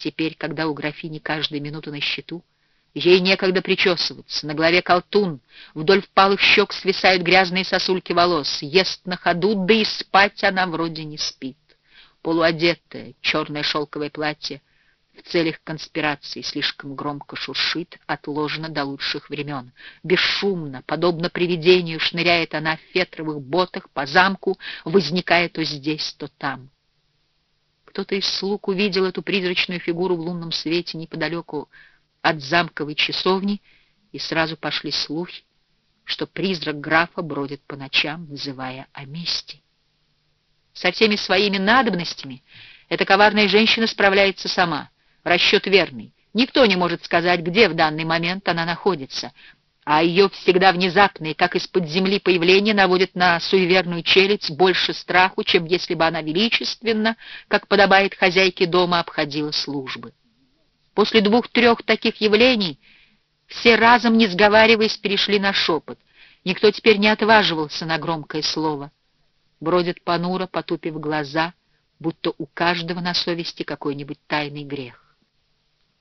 Теперь, когда у графини каждая минута на счету, ей некогда причесываться, на голове колтун, вдоль впалых щек свисают грязные сосульки волос, ест на ходу, да и спать она вроде не спит. Полуодетое черное шелковое платье в целях конспирации слишком громко шуршит, отложено до лучших времен. Бесшумно, подобно привидению, шныряет она в фетровых ботах по замку, возникая то здесь, то там. Кто-то из слуг увидел эту призрачную фигуру в лунном свете неподалеку от замковой часовни, и сразу пошли слухи, что призрак графа бродит по ночам, называя о мести. Со всеми своими надобностями эта коварная женщина справляется сама. Расчет верный. Никто не может сказать, где в данный момент она находится а ее всегда внезапные, как из-под земли появление, наводит на суеверную челядь больше страху, чем если бы она величественно, как подобает хозяйке дома, обходила службы. После двух-трех таких явлений все разом, не сговариваясь, перешли на шепот. Никто теперь не отваживался на громкое слово. Бродят понуро, потупив глаза, будто у каждого на совести какой-нибудь тайный грех.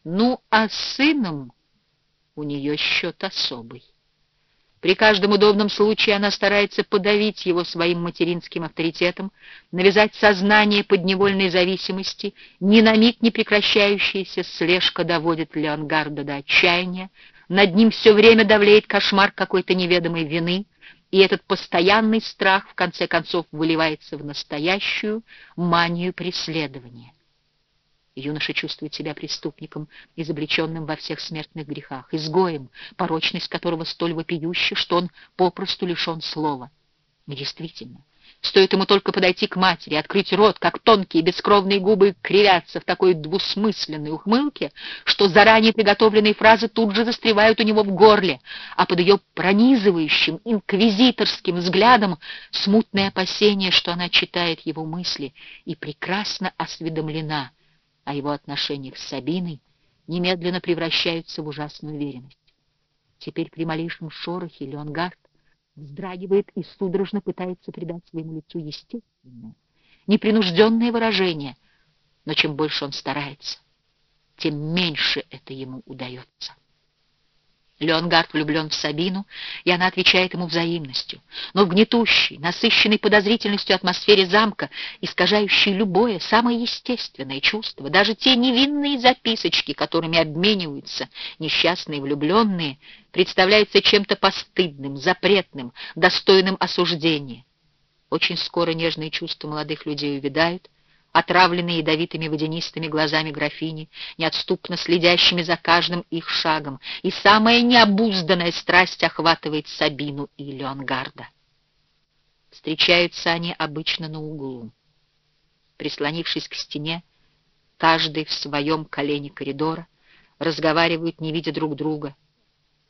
Ну, а сыном у нее счет особый. При каждом удобном случае она старается подавить его своим материнским авторитетом, навязать сознание подневольной зависимости, ни на миг не прекращающаяся слежка доводит Леонгарда до отчаяния, над ним все время давлеет кошмар какой-то неведомой вины, и этот постоянный страх в конце концов выливается в настоящую манию преследования. Юноша чувствует себя преступником, изобличенным во всех смертных грехах, изгоем, порочность которого столь вопиюща, что он попросту лишен слова. Действительно, стоит ему только подойти к матери, открыть рот, как тонкие бескровные губы кривятся в такой двусмысленной ухмылке, что заранее приготовленные фразы тут же застревают у него в горле, а под ее пронизывающим инквизиторским взглядом смутное опасение, что она читает его мысли и прекрасно осведомлена — о его отношениях с Сабиной, немедленно превращаются в ужасную уверенность. Теперь при малейшем шорохе Леонгард вздрагивает и судорожно пытается придать своему лицу естественное, непринужденное выражение, но чем больше он старается, тем меньше это ему удается. Леонгард влюблен в Сабину, и она отвечает ему взаимностью. Но в гнетущей, насыщенной подозрительностью атмосфере замка, искажающей любое, самое естественное чувство, даже те невинные записочки, которыми обмениваются несчастные влюбленные, представляются чем-то постыдным, запретным, достойным осуждения. Очень скоро нежные чувства молодых людей увядают, отравленные ядовитыми водянистыми глазами графини, неотступно следящими за каждым их шагом, и самая необузданная страсть охватывает Сабину и Леонгарда. Встречаются они обычно на углу. Прислонившись к стене, каждый в своем колене коридора, разговаривают, не видя друг друга.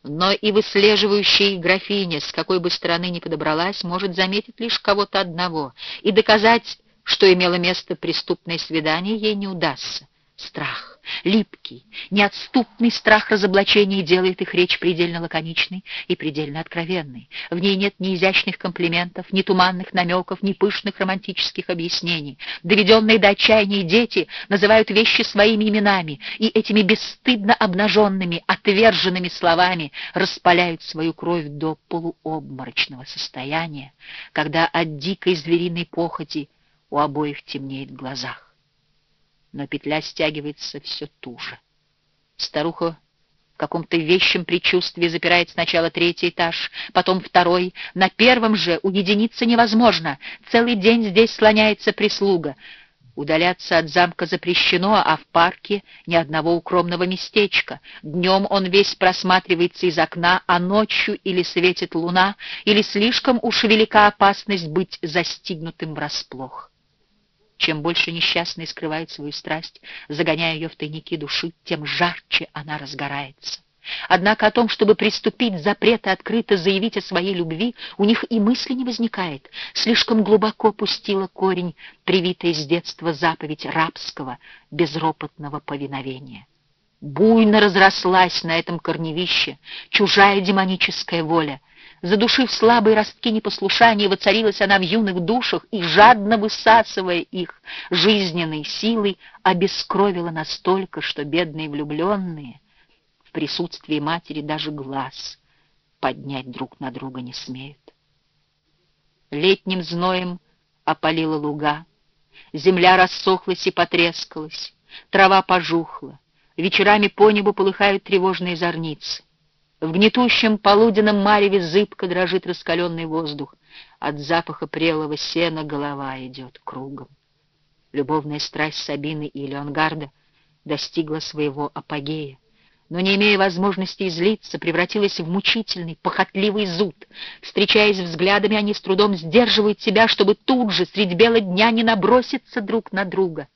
Но и выслеживающая графиня, с какой бы стороны ни подобралась, может заметить лишь кого-то одного и доказать, что имело место преступное свидание, ей не удастся. Страх, липкий, неотступный страх разоблачения делает их речь предельно лаконичной и предельно откровенной. В ней нет ни изящных комплиментов, ни туманных намеков, ни пышных романтических объяснений. Доведенные до отчаяния дети называют вещи своими именами, и этими бесстыдно обнаженными, отверженными словами распаляют свою кровь до полуобморочного состояния, когда от дикой звериной похоти у обоих темнеет в глазах. Но петля стягивается все туже. Старуха в каком-то вещем предчувствии запирает сначала третий этаж, потом второй. На первом же уединиться невозможно. Целый день здесь слоняется прислуга. Удаляться от замка запрещено, а в парке ни одного укромного местечка. Днем он весь просматривается из окна, а ночью или светит луна, или слишком уж велика опасность быть застигнутым врасплох. Чем больше несчастный скрывает свою страсть, загоняя ее в тайники души, тем жарче она разгорается. Однако о том, чтобы приступить запрет открыто заявить о своей любви, у них и мысли не возникает. Слишком глубоко пустила корень, привитая с детства заповедь рабского, безропотного повиновения. Буйно разрослась на этом корневище чужая демоническая воля, Задушив слабые ростки непослушания, воцарилась она в юных душах и, жадно высасывая их жизненной силой, обескровила настолько, что бедные влюбленные в присутствии матери даже глаз поднять друг на друга не смеют. Летним зноем опалила луга, земля рассохлась и потрескалась, трава пожухла, вечерами по небу полыхают тревожные зорницы. В гнетущем полуденном мареве зыбко дрожит раскаленный воздух. От запаха прелого сена голова идет кругом. Любовная страсть Сабины и Леонгарда достигла своего апогея, но, не имея возможности излиться, превратилась в мучительный, похотливый зуд. Встречаясь взглядами, они с трудом сдерживают себя, чтобы тут же, средь бела дня, не наброситься друг на друга.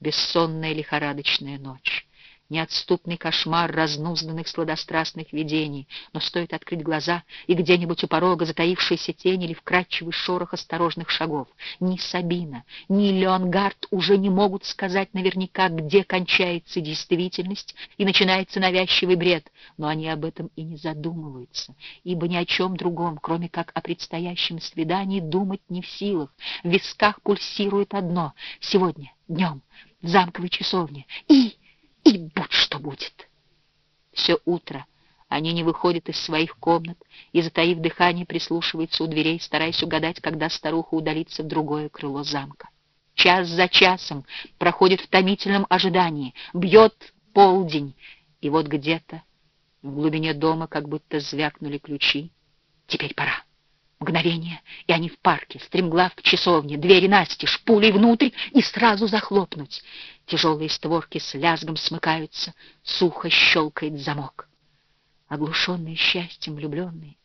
Бессонная лихорадочная ночь неотступный кошмар разнузданных сладострастных видений, но стоит открыть глаза, и где-нибудь у порога затаившаяся тень или вкрадчивый шорох осторожных шагов. Ни Сабина, ни Леонгард уже не могут сказать наверняка, где кончается действительность и начинается навязчивый бред, но они об этом и не задумываются, ибо ни о чем другом, кроме как о предстоящем свидании, думать не в силах. В висках пульсирует одно — сегодня, днем, в замковой часовне, и и будь что будет. Все утро они не выходят из своих комнат и, затаив дыхание, прислушиваются у дверей, стараясь угадать, когда старуха удалится в другое крыло замка. Час за часом проходит в томительном ожидании, бьет полдень, и вот где-то в глубине дома как будто звякнули ключи. Теперь пора. Мгновение, и они в парке, стремглав к часовне, двери настежь, пулей внутрь и сразу захлопнуть. Тяжелые створки с лязгом смыкаются, сухо щелкает замок. Оглушенные счастьем влюбленные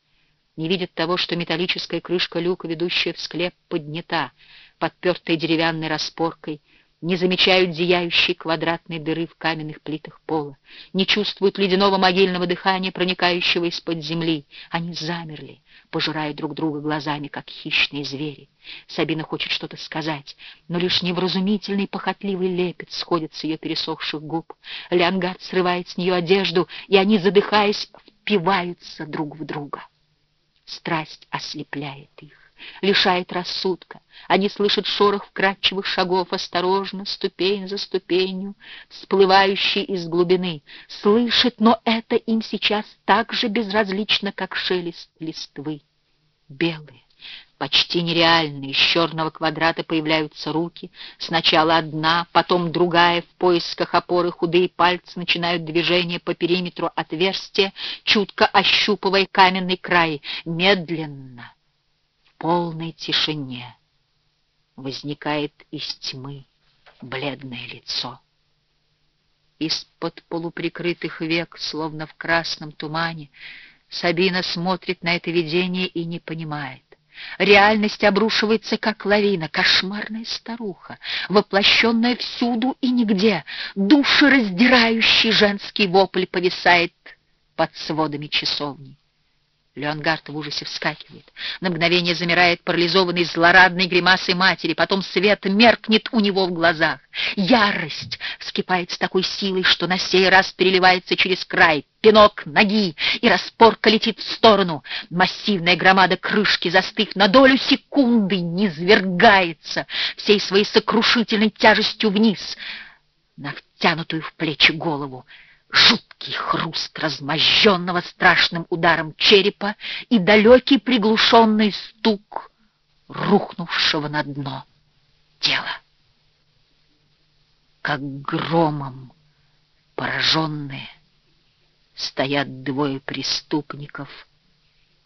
не видят того, что металлическая крышка люка, ведущая в склеп, поднята, подпертая деревянной распоркой, не замечают зияющей квадратной дыры в каменных плитах пола, не чувствуют ледяного могильного дыхания, проникающего из-под земли. Они замерли, пожирая друг друга глазами, как хищные звери. Сабина хочет что-то сказать, но лишь невразумительный похотливый лепет сходит с ее пересохших губ. Леонгард срывает с нее одежду, и они, задыхаясь, впиваются друг в друга. Страсть ослепляет их лишает рассудка. Они слышат шорох вкрадчивых шагов, осторожно, ступень за ступенью, всплывающий из глубины. Слышат, но это им сейчас так же безразлично, как шелест листвы. Белые, почти нереальные. Из черного квадрата появляются руки. Сначала одна, потом другая. В поисках опоры худые пальцы начинают движение по периметру отверстия, чутко ощупывая каменный край. Медленно, полной тишине возникает из тьмы бледное лицо. Из-под полуприкрытых век, словно в красном тумане, Сабина смотрит на это видение и не понимает. Реальность обрушивается, как лавина, кошмарная старуха, воплощенная всюду и нигде. Душераздирающий женский вопль повисает под сводами часовни. Леонгард в ужасе вскакивает. На мгновение замирает парализованный злорадной гримасой матери, потом свет меркнет у него в глазах. Ярость вскипает с такой силой, что на сей раз переливается через край. Пинок ноги, и распорка летит в сторону. Массивная громада крышки, застыв на долю секунды, низвергается всей своей сокрушительной тяжестью вниз на втянутую в плечи голову. Жуткий хруст размозженного страшным ударом черепа и далекий приглушенный стук рухнувшего на дно тела. Как громом пораженные стоят двое преступников,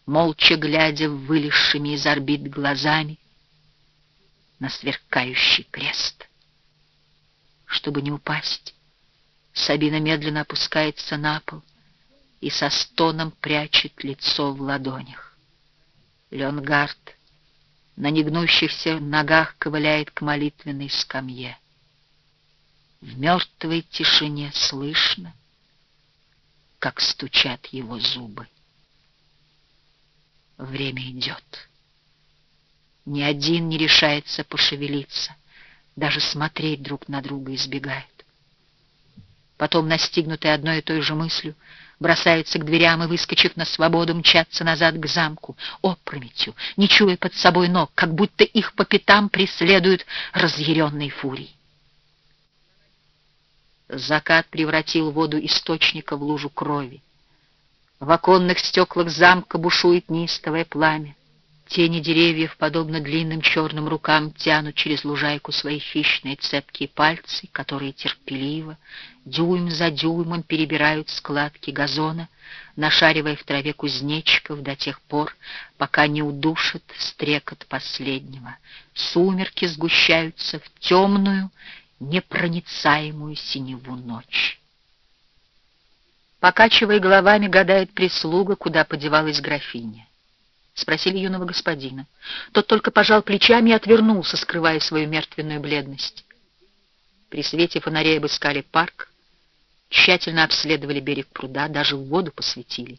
молча глядя вылезшими из орбит глазами на сверкающий крест. Чтобы не упасть, Сабина медленно опускается на пол и со стоном прячет лицо в ладонях. Леонгард на негнущихся ногах ковыляет к молитвенной скамье. В мертвой тишине слышно, как стучат его зубы. Время идет. Ни один не решается пошевелиться, даже смотреть друг на друга избегает. Потом, настигнутый одной и той же мыслью, бросаются к дверям и, выскочив на свободу, мчатся назад к замку, опрометью, не чуя под собой ног, как будто их по пятам преследуют разъяренные фурии. Закат превратил воду источника в лужу крови. В оконных стеклах замка бушует неистовое пламя. Тени деревьев, подобно длинным черным рукам, тянут через лужайку свои хищные цепкие пальцы, которые терпеливо, дюйм за дюймом перебирают складки газона, нашаривая в траве кузнечиков до тех пор, пока не удушит стрекот последнего. Сумерки сгущаются в темную, непроницаемую синеву ночь. Покачивая головами, гадает прислуга, куда подевалась графиня. Спросили юного господина. Тот только пожал плечами и отвернулся, скрывая свою мертвенную бледность. При свете фонарей обыскали парк, тщательно обследовали берег пруда, даже в воду посветили.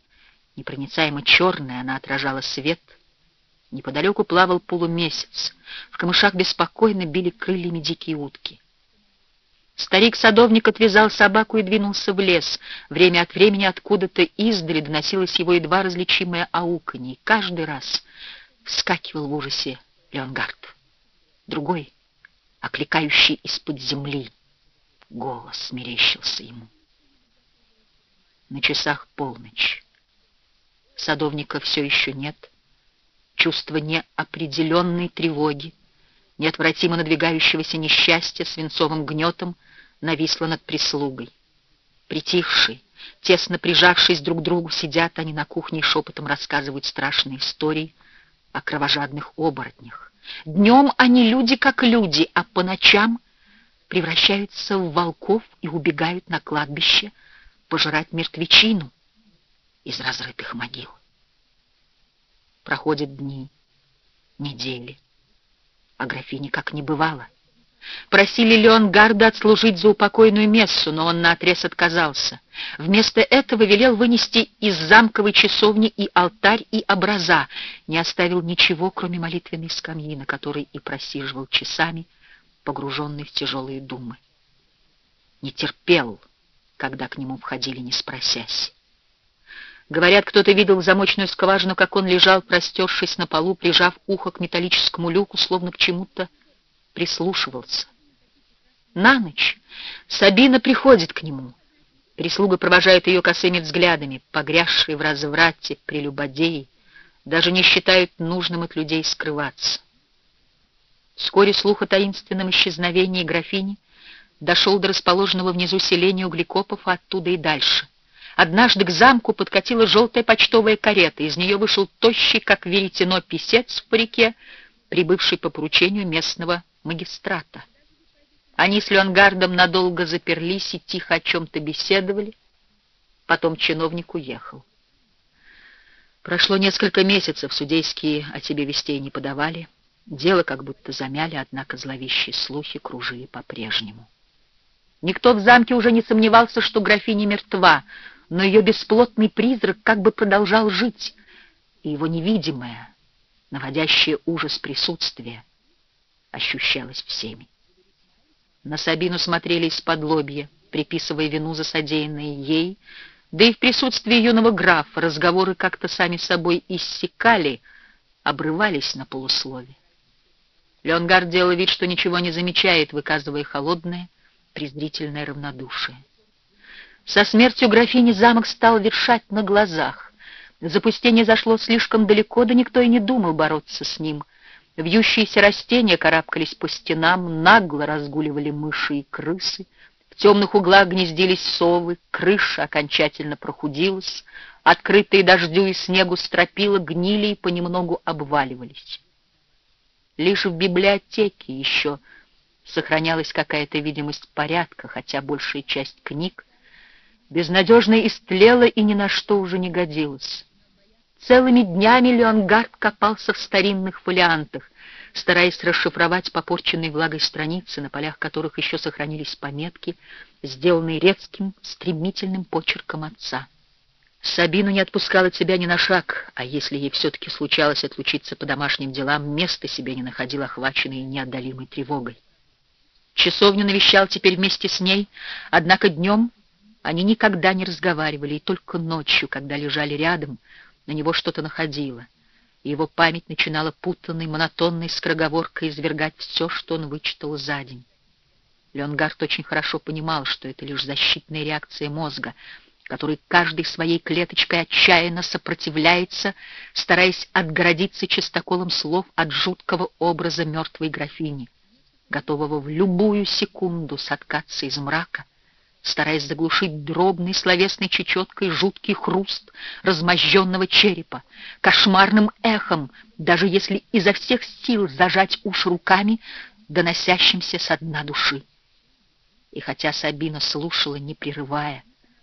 Непроницаемо черная она отражала свет. Неподалеку плавал полумесяц. В камышах беспокойно били крыльями дикие утки. Старик-садовник отвязал собаку и двинулся в лес. Время от времени откуда-то издали доносилось его едва различимое ауканье. Каждый раз вскакивал в ужасе Леонгард. Другой, окликающий из-под земли, голос мерещился ему. На часах полночь. Садовника все еще нет. Чувство неопределенной тревоги, неотвратимо надвигающегося несчастья свинцовым гнетом — нависла над прислугой. Притихшие, тесно прижавшись друг к другу, сидят они на кухне и шепотом рассказывают страшные истории о кровожадных оборотнях. Днем они люди как люди, а по ночам превращаются в волков и убегают на кладбище пожирать мертвечину из разрытых могил. Проходят дни, недели, а графини как не бывало — Просили Леонгарда отслужить за упокойную мессу, но он наотрез отказался. Вместо этого велел вынести из замковой часовни и алтарь, и образа, не оставил ничего, кроме молитвенной скамьи, на которой и просиживал часами, погруженный в тяжелые думы. Не терпел, когда к нему входили, не спросясь. Говорят, кто-то видел замочную скважину, как он лежал, простершись на полу, прижав ухо к металлическому люку, словно к чему-то прислушивался. На ночь Сабина приходит к нему. Прислуга провожает ее косыми взглядами, погрязшие в разврате, прелюбодеи, даже не считают нужным от людей скрываться. Вскоре слух о таинственном исчезновении графини дошел до расположенного внизу селения углекопов, а оттуда и дальше. Однажды к замку подкатила желтая почтовая карета, из нее вышел тощий, как веретено, писец в парике, прибывший по поручению местного магистрата. Они с Леонгардом надолго заперлись и тихо о чем-то беседовали. Потом чиновник уехал. Прошло несколько месяцев, судейские о тебе вестей не подавали. Дело как будто замяли, однако зловещие слухи кружили по-прежнему. Никто в замке уже не сомневался, что графиня мертва, но ее бесплотный призрак как бы продолжал жить, и его невидимое, наводящее ужас присутствие — ощущалось всеми. На Сабину смотрели из-под лобья, приписывая вину за содеянное ей, да и в присутствии юного графа разговоры как-то сами собой иссякали, обрывались на полуслове. Леонгар делал вид, что ничего не замечает, выказывая холодное, презрительное равнодушие. Со смертью графини замок стал вершать на глазах. Запустение зашло слишком далеко, да никто и не думал бороться с ним. Вьющиеся растения карабкались по стенам, нагло разгуливали мыши и крысы. В темных углах гнездились совы, крыша окончательно прохудилась, открытые дождю и снегу стропила гнили и понемногу обваливались. Лишь в библиотеке еще сохранялась какая-то видимость порядка, хотя большая часть книг безнадежно истлела и ни на что уже не годилась. Целыми днями Леонгард копался в старинных фолиантах, стараясь расшифровать попорченные влагой страницы, на полях которых еще сохранились пометки, сделанные резким, стремительным почерком отца. Сабину не отпускала от себя ни на шаг, а если ей все-таки случалось отлучиться по домашним делам, места себе не находил, охваченный неотдалимой тревогой. Часовню навещал теперь вместе с ней, однако днем Они никогда не разговаривали, и только ночью, когда лежали рядом, на него что-то находило, и его память начинала путанной, монотонной скороговоркой извергать все, что он вычитал за день. Леонгард очень хорошо понимал, что это лишь защитная реакция мозга, который каждой своей клеточкой отчаянно сопротивляется, стараясь отгородиться чистоколом слов от жуткого образа мертвой графини, готового в любую секунду соткаться из мрака, стараясь заглушить дробной словесной чечеткой жуткий хруст размозженного черепа, кошмарным эхом, даже если изо всех сил зажать уши руками, доносящимся со дна души. И хотя Сабина слушала, не прерывая,